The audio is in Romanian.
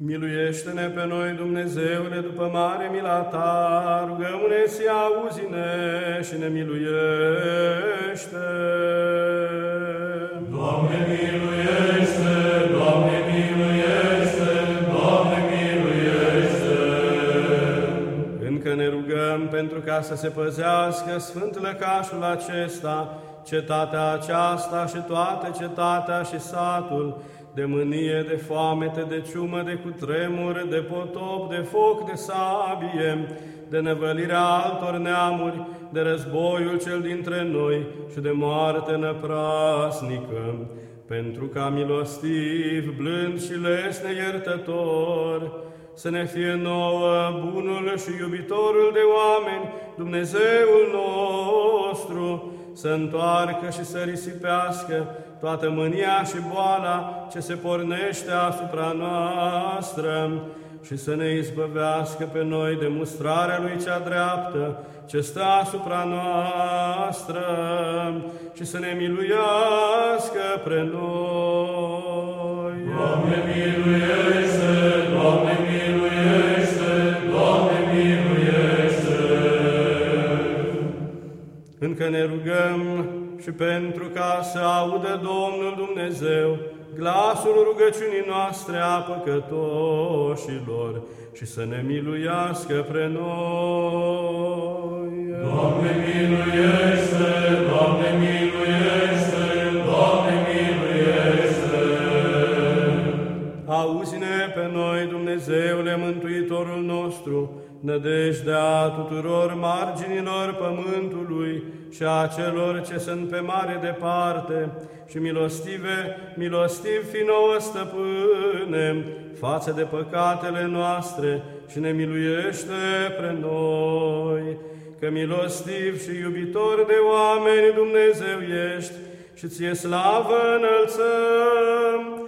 Miluiește-ne pe noi, Dumnezeule, după mare mila Ta, rugăm-ne să auzi-ne și ne miluiește. Doamne, miluiește! Doamne, miluiește! Doamne, miluiește! Încă ne rugăm pentru ca să se păzească Sfânt Lăcașul acesta, cetatea aceasta și toată cetatea și satul, de mânie, de foamete, de ciumă, de cutremur, de potop, de foc, de sabie, de nevălirea altor neamuri, de războiul cel dintre noi și de moarte năprasnică, pentru ca milostiv, blând și lesne iertător, să ne fie nouă bunul și iubitorul de oameni, Dumnezeul nostru, să întoarcă și să risipească toată mânia și boala ce se pornește asupra noastră și să ne izbăvească pe noi de mustrarea Lui cea dreaptă ce stă asupra noastră și să ne miluiască pre noi. Doamne, miluiește! Încă ne rugăm și pentru ca să audă Domnul Dumnezeu glasul rugăciunii noastre a păcătoșilor și să ne miluiască pre noi. Doamne, miluiește! Doamne, Auzi-ne pe noi, Dumnezeule Mântuitorul nostru, nădejdea tuturor marginilor pământului și a celor ce sunt pe mare departe, și milostive, milostiv fi nouă stăpâne, față de păcatele noastre și ne miluiește pre noi, că milostiv și iubitor de oameni Dumnezeu ești și ție slavă înălțăm,